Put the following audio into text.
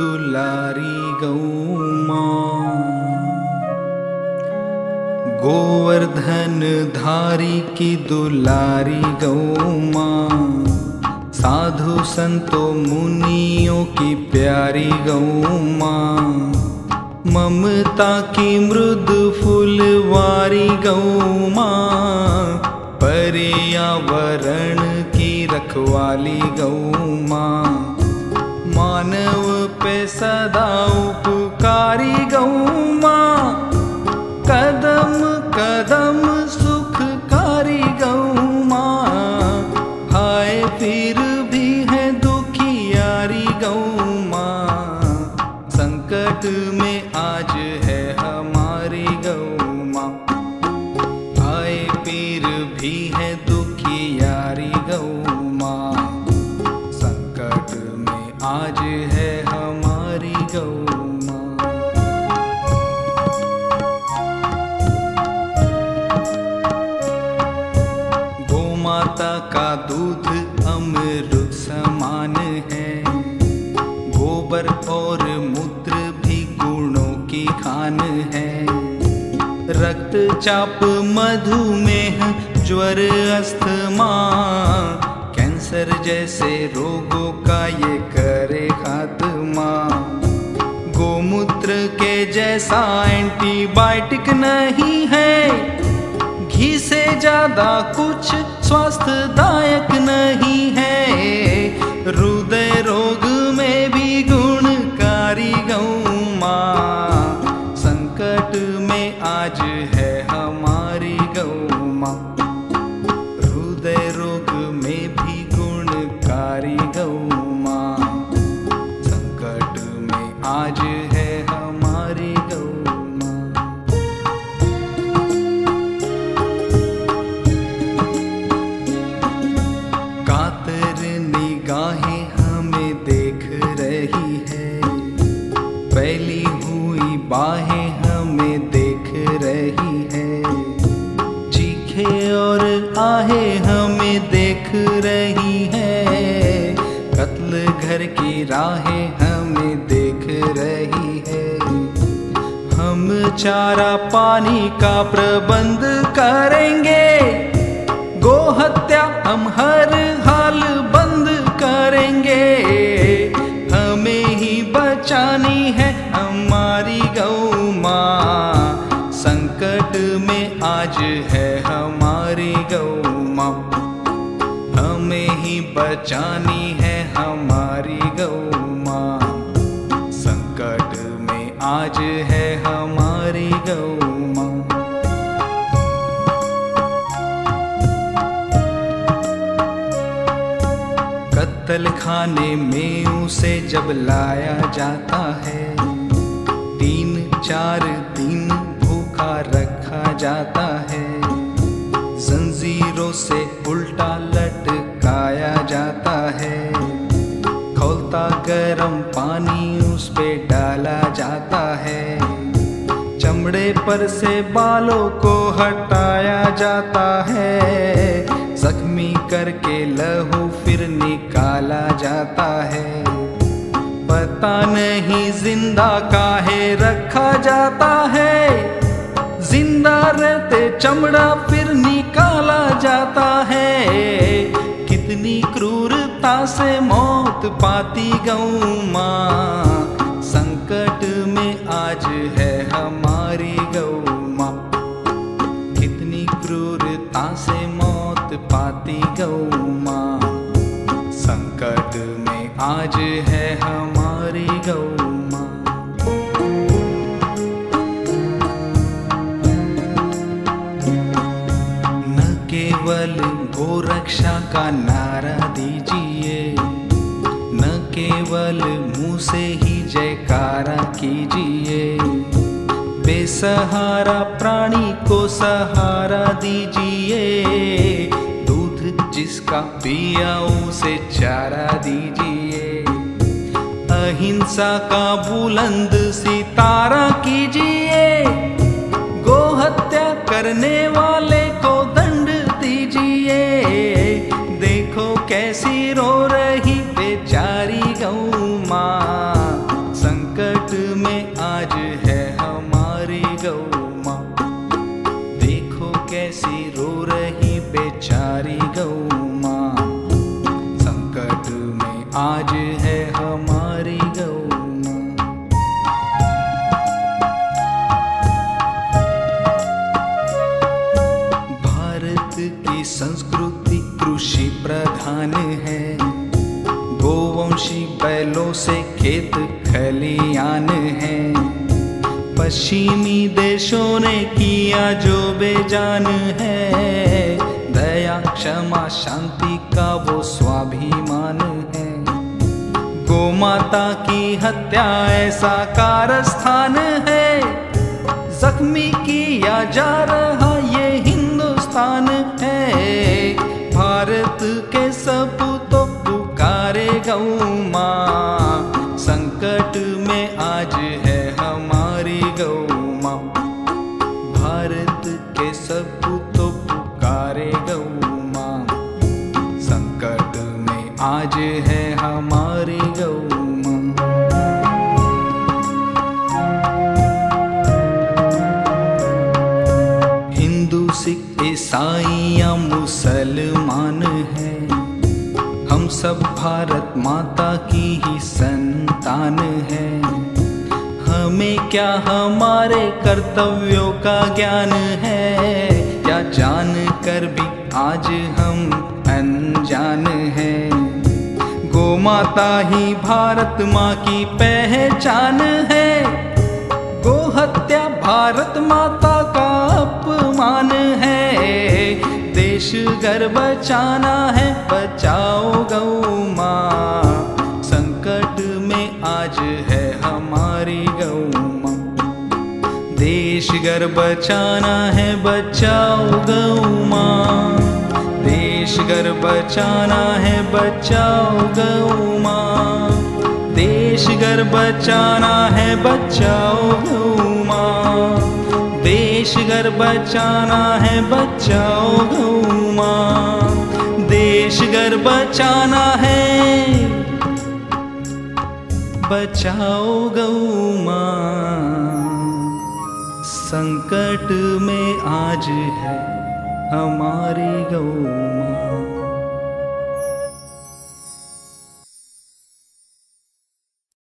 दुलारी गौ माँ गोवर्धन धारी की दुलारी गौ माँ साधु संतों मुनियों की प्यारी गौ माँ ममता की मृद फुलवारी गौ माँ पर्यावरण की रखवाली गौ माँ मानव पे सदा उपकारी गौ माँ कदम कदम सुखकारी गौ माँ हाय, फिर भी है दुखियारी गौ माँ संकट में आज है हमारी गौ माँ आए पीर भी है रक्तचाप मधुमेह, ज्वर अस्थमा। कैंसर जैसे रोगों का ये करे खात्मा। गोमूत्र के जैसा एंटीबायोटिक नहीं है। घी से ज़्यादा कुछ स्वास्थ्यदायक नहीं है। हृदय रोग आज है। रही है। चीखे और आहे हमें देख रही है। कत्ल घर की राहें हमें देख रही है। हम चारा पानी का प्रबंध करेंगे। गोहत्या हम हर में आज है हमारी गौ माँ हमें ही बचानी है हमारी गौ माँ संकट में आज है हमारी गौ कत्ल खाने में उसे जब लाया जाता है, तीन चार जाता है। जंजीरों से उल्टा लटकाया जाता है। खोलता गरम पानी उस पे डाला जाता है। चमड़े पर से बालों को हटाया जाता है। जख्मी करके लहू फिर निकाला जाता है। पता नहीं ज़िंदा काहे रखा जाता है। ज़िंदा रहते चमड़ा फिर निकाला जाता है। कितनी क्रूरता से मौत पाती गऊ माँ। संकट में आज है हमारी गऊ माँ। कितनी क्रूरता से मौत पाती गौ केवल गोरक्षा का नारा दीजिए। न केवल मुँह से ही जयकारा कीजिए। बेसहारा प्राणी को सहारा दीजिए। दूध जिसका पिया उसे चारा दीजिए। अहिंसा का बुलंद सितारा आज है हमारी गौ माँ देखो कैसी रो रही बेचारी गौ माँ संकट में आज है हमारी गौ भारत की संस्कृति कृषि प्रधान है। गोवंशी बैलों से खेत पश्चिमी देशों ने किया जो बेजान है। दया, क्षमा, शांति का वो स्वाभिमान है। गो माता की हत्या ऐसा कारस्थान है। जख्मी किया जा रहा ये हिंदुस्तान है। भारत के सपूतों पुकारे गौ माँ। संकट में आज है सब भारत माता की ही संतान है। हमें क्या हमारे कर्तव्यों का ज्ञान है? या जान कर भी आज हम अनजान हैं। गो माता ही भारत माँ की पहचान है। गो हत्या भारत माता घर बचाना है, बचाओ गौ माँ। संकट में आज है हमारी गौ माँ। देश घर बचाना है, बचाओ गौ माँ। देश घर बचाना है, बचाओ गौ माँ। देश घर बचाना है, बचाओ गौ देश घर बचाना है, बचाओ गौ माँ देश घर बचाना है, बचाओ गौ माँ संकट में आज है हमारी गौ माँ